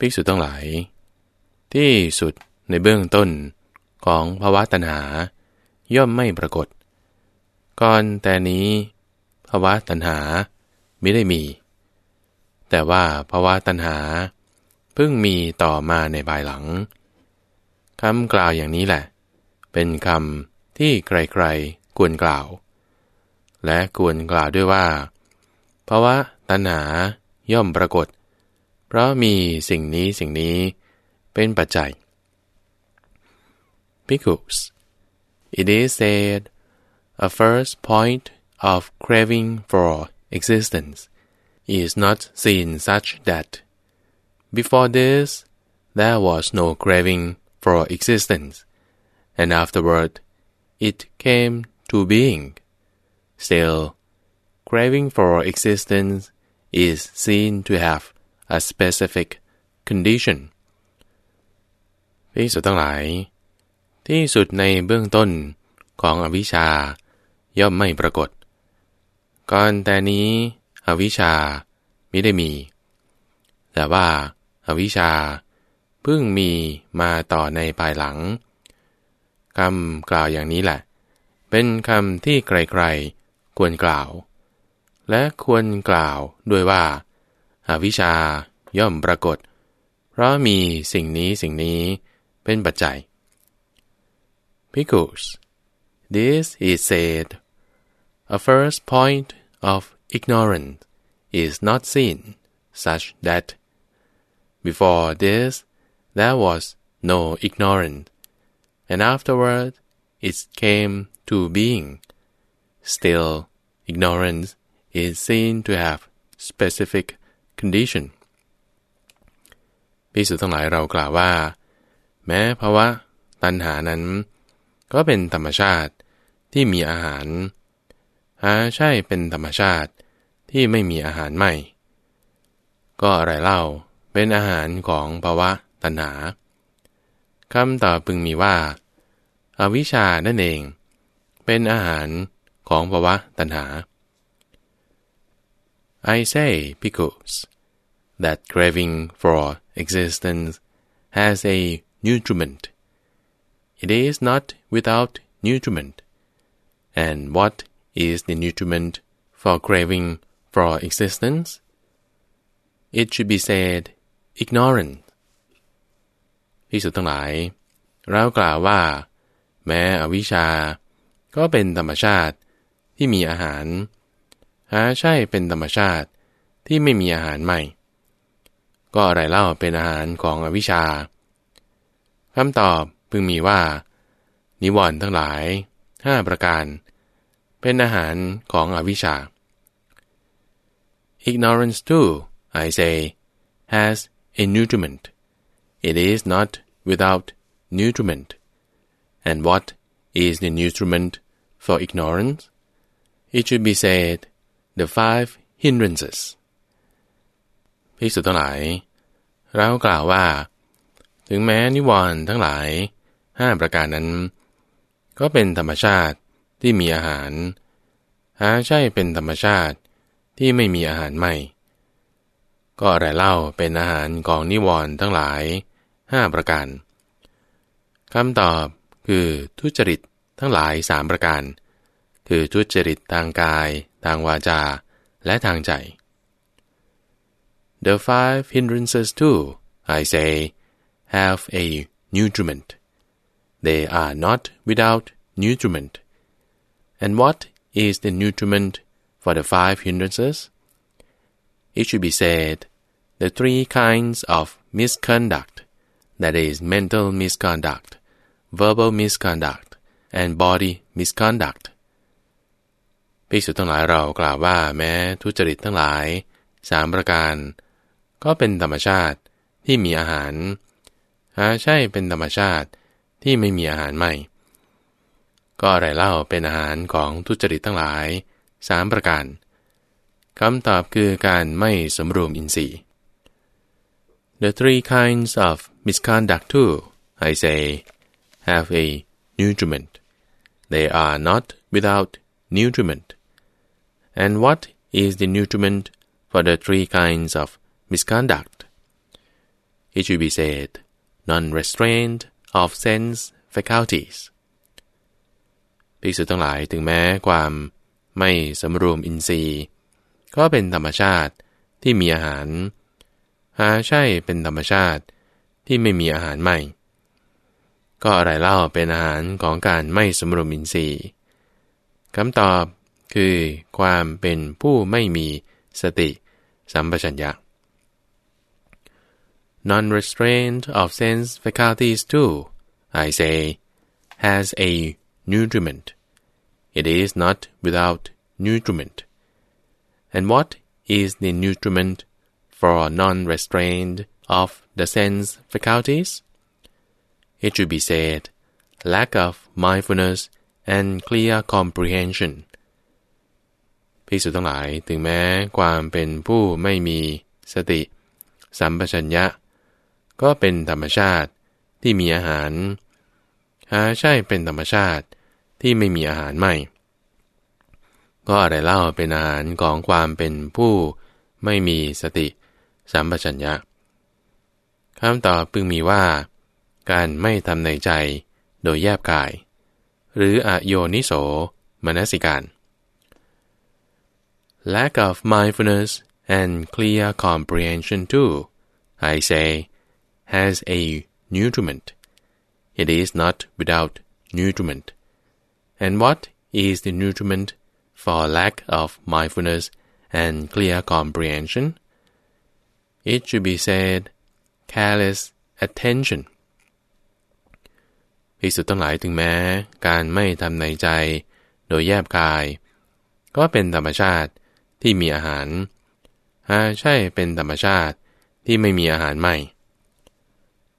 ภิกษุต้องหลาย ที่สุดในเบื้องต้นของภาวะตัณหา ย่อมไม่ปรากฏ ก่อนแต่นี้ภาวะตัณหาไม่ได้มี แต่ว่าภาวะตัณหา เพิ่งมีต่อมาในภายหลังคำกล่าวอย่างนี้แหละ เป็นคำที่ใครๆควรกล่าว และควรกล่าวด้วยว่าภาวะตัณหาย่อมปรากฏ เพราะมีสิ่งนี้สิ่งนี้เป็นปัจจัย Because it is said a first point of craving for existence is not seen such that before this there was no craving for existence and afterward it came to being still craving for existence is seen to have a specific condition พิสุทั้งหลาย ที่สุดในเบื้องต้นของอวิชชาย่อมไม่ปรากฏ ก่อนแต่นี้อวิชชาไม่ได้มี แต่ว่าอาวิชชาเพิ่งมีมาต่อในภายหลังคำกล่าวอย่างนี้แหละ เป็นคำที่ใครๆควรกล่าว และควรกล่าวด้วยว่า อวิชาย่อมปรากฏ เพราะมีสิ่งนี้สิ่งนี้เป็นปัจจัย Because this is said a first point of ignorance is not seen such that before this there was no ignorance and afterward it came to being still ignorance is seen to have specific condition พิสุทั้งหลายเรากล่าวว่า แม้ภาวะตัณหานั้น ก็เป็นธรรมชาติที่มีอาหาร หาใช่เป็นธรรมชาติที่ไม่มีอาหารใหม่ ก็อะไรเล่าเป็นอาหารของภาวะตัณหาคำตอบพึงมีว่าอาวิชานั่นเอง เป็นอาหารของภาวะตัณหา I say because that craving for existence has a nutriment. It is not without nutriment. And what is the nutriment for craving for existence? It should be said ignorant พิสุทั้งหลาย เรากล่าวว่า แม้อวิชา ก็เป็นธรรมชาติที่มีอาหารหาใช่เป็นธรรมชาติที่ไม่มีอาหารใหม่ ก็อะไรเล่าเป็นอาหารของอวิชชาคำตอบพึงมีว่า นิวรณ์ทั้งหลายห้าประการ เป็นอาหารของอวิชชา Ignorance too, I say, has a nutriment. It is not without nutriment. And what is the nutriment for ignorance? It should be said the five hindrances พิสุทั้งหลาย เรากล่าวว่า ถึงแม้นิวรณ์ทั้งหลายห้าประการนั้น ก็เป็นธรรมชาติที่มีอาหาร หาใช่เป็นธรรมชาติที่ไม่มีอาหารใหม่ ก็อะไรเล่าเป็นอาหารของนิวรณ์ทั้งหลายห้าประการคำตอบคือทุจริตทั้งหลายสามประการ คือทุจริตทางกาย ทางวาจา และทางใจ The five hindrances too, I say, have a nutriment. They are not without nutriment. And what is the nutriment for the five hindrances? It should be said, the three kinds of misconduct, that is mental misconduct, verbal misconduct, and body misconduct, ภิกษุทั้งหลายเรากล่าวว่าแม้ทุจริตทั้งหลายสามประการ ก็เป็นธรรมชาติที่มีอาหาร หาใช่เป็นธรรมชาติที่ไม่มีอาหารใหม่ ก็อะไรเล่าเป็นอาหารของทุจริตทั้งหลายสามประการคำตอบคือการไม่สมรวมอินทรีย์ The three kinds of misconduct too, I say, have a nutriment. They are not without nutriment. And what is the nutriment for the three kinds of misconduct? it should be said non-restraint of sense faculties ภิกษุทั้งหลายถึงแม้ความไม่สำรวมอินทรีย์ ก็เป็นธรรมชาติที่มีอาหาร หาใช่เป็นธรรมชาติที่ไม่มีอาหารไม่ ก็อะไรเล่าเป็นอาหารของการไม่สำรวมอินทรีย์คำตอบคือความเป็นผู้ไม่มีสติสัมปชัญญะ non-restraint of sense faculties too I say has a nutriment it is not without nutriment and what is the nutriment for non-restraint of the sense faculties it should be said lack of mindfulness and clear comprehension ภิกษุทั้งหลายถึงแม้ความเป็นผู้ไม่มีสติ สัมปชัญญะ ก็เป็นธรรมชาติที่มีอาหาร หาใช่เป็นธรรมชาติที่ไม่มีอาหารไม่ ก็อะไรเล่าเป็นอาหารของความเป็นผู้ไม่มีสติสัมปชัญญะคำตอบพึงมีว่า การไม่ทำในใจโดยแยบกาย หรืออโยนิโสมนสิการ lack of mindfulness and clear comprehension too, I say, has a nutriment. It is not without nutriment. And what is the nutriment for lack of mindfulness and clear comprehension? It should be said, careless attention. ภิกษุทั้งหลายถึงแม้ การไม่ทำในใจ โดยแยบกาย ก็เป็นธรรมชาติที่มีอาหารหาใช่เป็นธรรมชาติที่ไม่มีอาหารไม่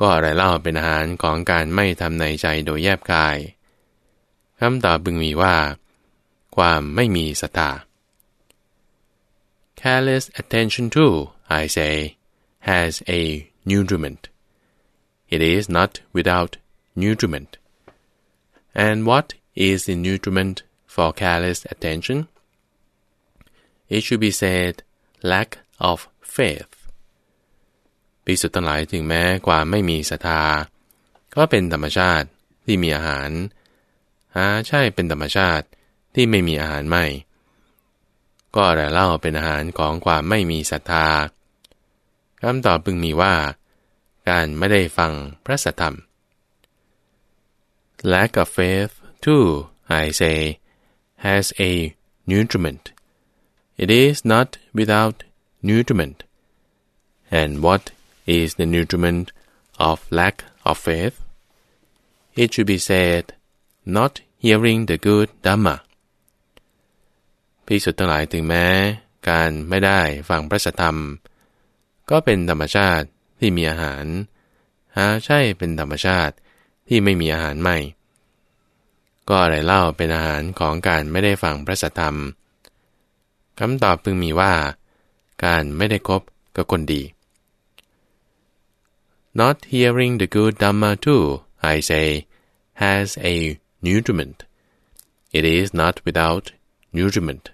ก็อะไรเล่าเป็นอาหารของการไม่ทำในใจโดยแยบกายคำตอบบึงมีว่า ความไม่มีศรัทธา careless attention too I say has a nutriment it is not without nutriment and what is the nutriment for careless attention it should be said lack of faith ภิกษุทั้งหลายถึงแม้ความไม่มีศรัทธา ก็เป็นธรรมชาติที่มีอาหาร หาใช่เป็นธรรมชาติที่ไม่มีอาหารไม่ ก็อะไรเล่าเป็นอาหารของความไม่มีศรัทธาคำตอบพึงมีว่า การไม่ได้ฟังพระสัทธรรม lack of faith too I say has a nutriment It is not without nutriment. And what is the nutriment of lack of faith? It should be said, not hearing the good Dhamma. พิสุทธ์ทั้งหลายถึงแม้ การไม่ได้ฟังพระธรรม ก็เป็นธรรมชาติที่มีอาหาร หาใช่เป็นธรรมชาติที่ไม่มีอาหารไม่ ก็อะไรเล่าเป็นอาหารของการไม่ได้ฟังพระธรรมคำตอบพึงมีว่า การไม่ได้คบกับคนดี not hearing the good Dhamma too I say has a nutriment it is not without nutriment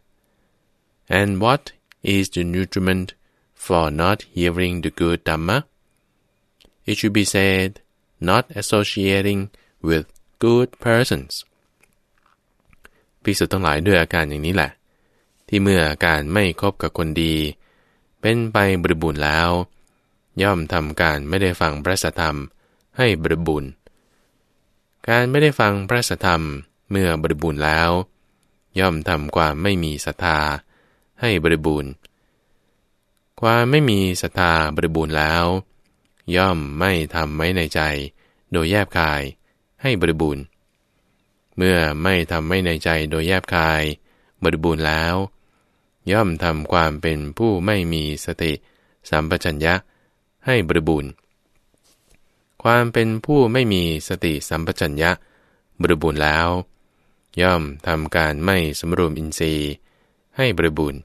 and what is the nutriment for not hearing the good Dhamma it should be said not associating with good persons พิสุทั้งหลายด้วยอาการอย่างนี้แหละที่เมื่อการไม่คบกับคนดี เป็นไปบริบูรณ์แล้ว ย่อมทำการไม่ได้ฟังพระสธรรมให้บริบูรณ์ การไม่ได้ฟังพระสธรรมเมื่อบริบูรณ์แล้ว ย่อมทำความไม่มีศรัทธาให้บริบูรณ์ ความไม่มีศรัทธาบริบูรณ์แล้ว ย่อมไม่ทำไว้ในใจ โดยแยบคายให้บริบูรณ์ เมื่อไม่ทำไว้ในใจโดยแยบคายบริบูรณ์แล้ว ย่อมทำความเป็นผู้ไม่มีสติสัมปชัญญะ ให้บริบูรณ์ ความเป็นผู้ไม่มีสติสัมปชัญญะบริบูรณ์แล้ว ย่อมทำการไม่สมรวมอินทรีย์ ให้บริบูรณ์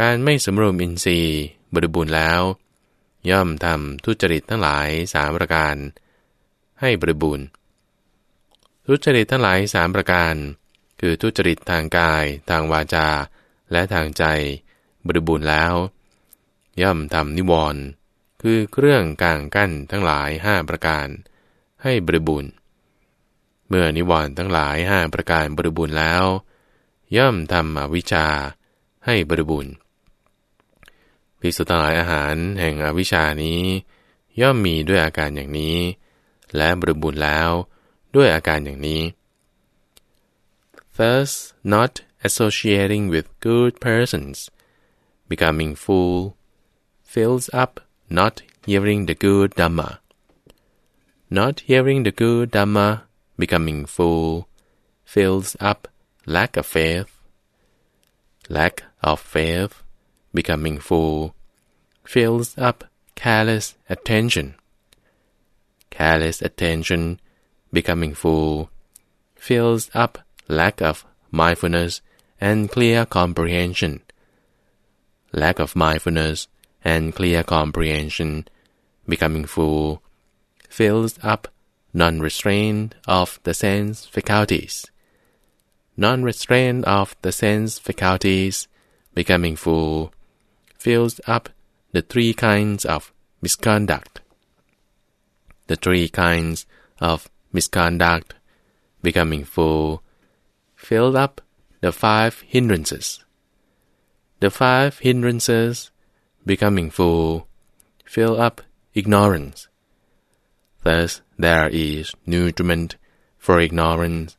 การไม่สมรวมอินทรีย์ บริบูรณ์แล้ว ย่อมทำทุจริตทั้งหลายสามประการ ให้บริบูรณ์ ทุจริตทั้งหลายสามประการ คือทุจริตทางกาย ทางวาจา และทางใจ บริบูรณ์แล้ว ย่อมทำนิวรณ์คือเครื่องกลางกั้นทั้งหลายห้าประการ ให้บริบูรณ์ เมื่อนิวรณ์ทั้งหลายห้าประการบริบูรณ์แล้ว ย่อมทำอวิชชาให้บริบูรณ์ภิกษุทั้งหลายอาหารแห่งอวิชชานี้ ย่อมมีด้วยอาการอย่างนี้ และบริบูรณ์แล้วด้วยอาการอย่างนี้ thus not associating with good persons becoming full fills up not hearing the good Dhamma not hearing the good Dhamma becoming full fills up lack of faith lack of faith becoming full, fills up careless attention. Careless attention, becoming full, fills up lack of mindfulness and clear comprehension. Lack of mindfulness and clear comprehension, becoming full, fills up non-restraint of the sense faculties. Non-restraint of the sense faculties, becoming full, fills up the three kinds of misconduct. The three kinds of misconduct, becoming full, fill up the five hindrances. The five hindrances, becoming full, fill up ignorance. Thus there is nutriment for ignorance,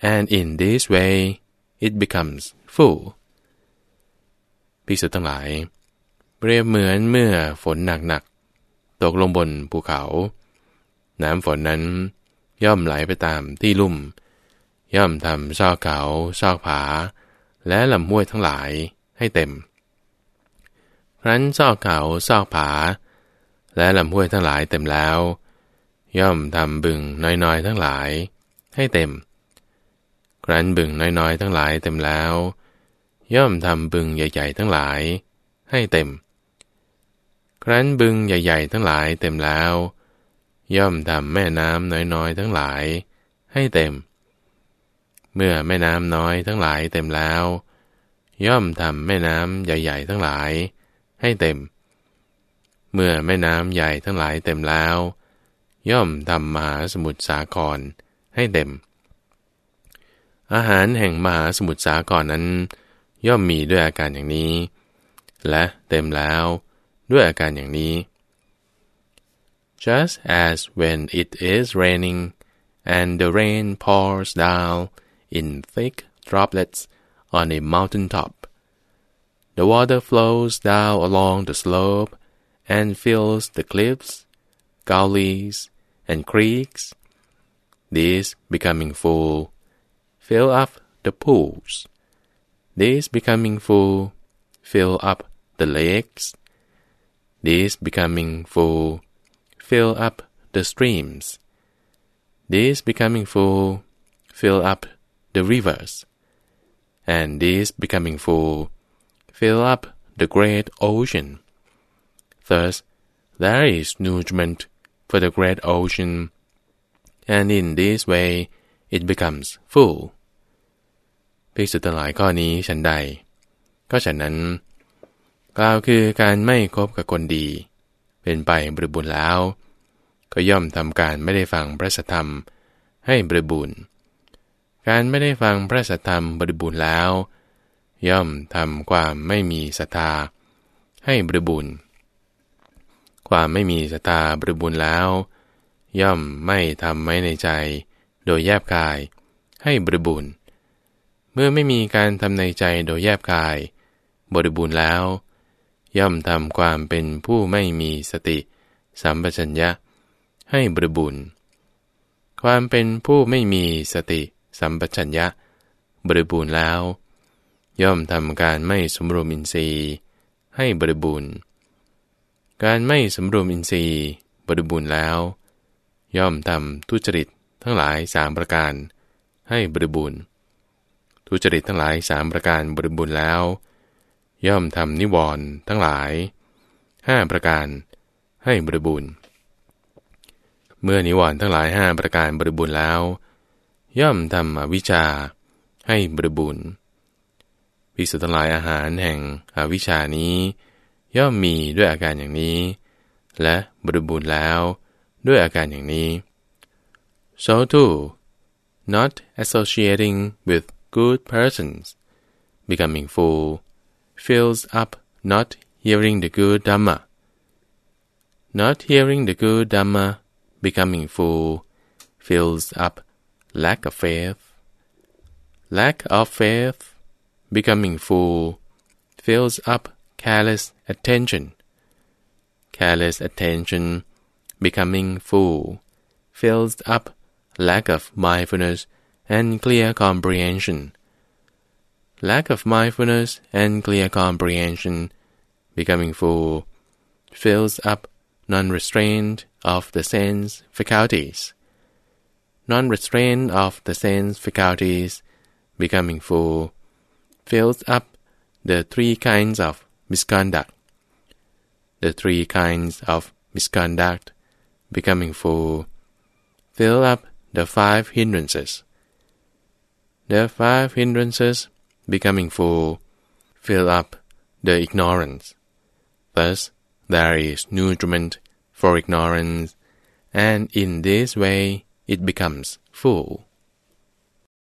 and in this way it becomes full. ภิกษุทั้งหลายเปรียบเหมือนเมื่อฝนหนักๆตกลงบนภูเขา น้ำฝนนั้นย่อมไหลไปตามที่ลุ่ม ย่อมทำซอกเขาซอกผา และลำห้วยทั้งหลายให้เต็ม รั้นซอกเขาซอกผา และลำห้วยทั้งหลายเต็มแล้ว ย่อมทำบึงน้อยๆทั้งหลาย ให้เต็ม ครั้นบึงน้อยๆทั้งหลายเต็มแล้ว ย่อมทำบึงใหญ่ๆทั้งหลาย ให้เต็ม ครั้นบึงใหญ่ๆทั้งหลายเต็มแล้ว ย่อมทำแม่น้ำน้อยๆทั้งหลาย ให้เต็ม เมื่อแม่น้ำน้อยทั้งหลายเต็มแล้ว ย่อมทำแม่น้ำใหญ่ ๆ ทั้งหลายใให้เต็ม เมื่อแม่น้ำใหญ่ทั้งหลายเต็มแล้ว ย่อมทำมหาสมุทรสาครให้เต็ม อาหารแห่งมหาสมุทรสาครนั้น ย่อมมีด้วยอาการอย่างนี้ และเต็มแล้วด้วยอาการอย่างนี้ just as when it is raining and the rain pours down in thick droplets on a mountain top the water flows down along the slope and fills the cliffs gullies and creeks these becoming full fill up the pools These becoming full, fill up the lakes. These becoming full, fill up the streams. These becoming full, fill up the rivers. And these becoming full, fill up the great ocean. Thus, there is nourishment for the great ocean, and in this way it becomes full. ภิกษุทั้งหลายข้อนี้ฉันใด ก็ฉันนั้นกล่าวคือการไม่คบกับคนดี เป็นไปบริบูรณ์แล้ว ก็ย่อมทำการไม่ได้ฟังพระสัทธรรมให้บริบูรณ์ การไม่ได้ฟังพระสัทธรรมบริบูรณ์แล้ว ย่อมทำความไม่มีศรัทธาให้บริบูรณ์ ความไม่มีศรัทธาบริบูรณ์แล้ว ย่อมไม่ทำไว้ในใจ โดยแยบกาย ให้บริบูรณ์ เมื่อไม่มีการทำในใจโดยแยบกาย บริบูรณ์แล้ว ย่อมทำความเป็นผู้ไม่มีสติ สัมปชัญญะ ให้บริบูรณ์ความเป็นผู้ไม่มีสติ สัมปชัญญะ บริบูรณ์แล้ว ย่อมทำการไม่สมรวมอินทรีย์ ให้บริบูรณ์ การไม่สมรวมอินทรีย์บริบูรณ์แล้ว ย่อมทำทุจริตทั้งหลายสามประการ ให้บริบูรณ์ ทุจริตทั้งหลายสามประการบริบูรณ์แล้ว ย่อมทำนิวรณ์ทั้งหลายห้าประการ ให้บริบูรณ์ เมื่อนิวรณ์ทั้งหลายห้าประการบริบูรณ์แล้ว ย่อมทำอวิชชาให้บริบูรณ์ ภิกษุทั้งหลายอาหารแห่งอวิชานี้ ย่อมมีด้วยอาการอย่างนี้ และบริบูรณ์แล้วด้วยอาการอย่างนี้ so too not associating with good persons becoming full fills up not hearing the good Dhamma not hearing the good Dhamma becoming full fills up lack of faith lack of faith becoming full fills up careless attention. Careless attention becoming full fills up lack of mindfulness and clear comprehension. Lack of mindfulness and clear comprehension becoming full fills up non-restraint of the sense faculties. Non-restraint of the sense faculties becoming full fills up the three kinds of misconduct. The three kinds of misconduct becoming full fill up the five hindrances. The five hindrances becoming full fill up the ignorance. Thus there is nutriment for ignorance and in this way it becomes full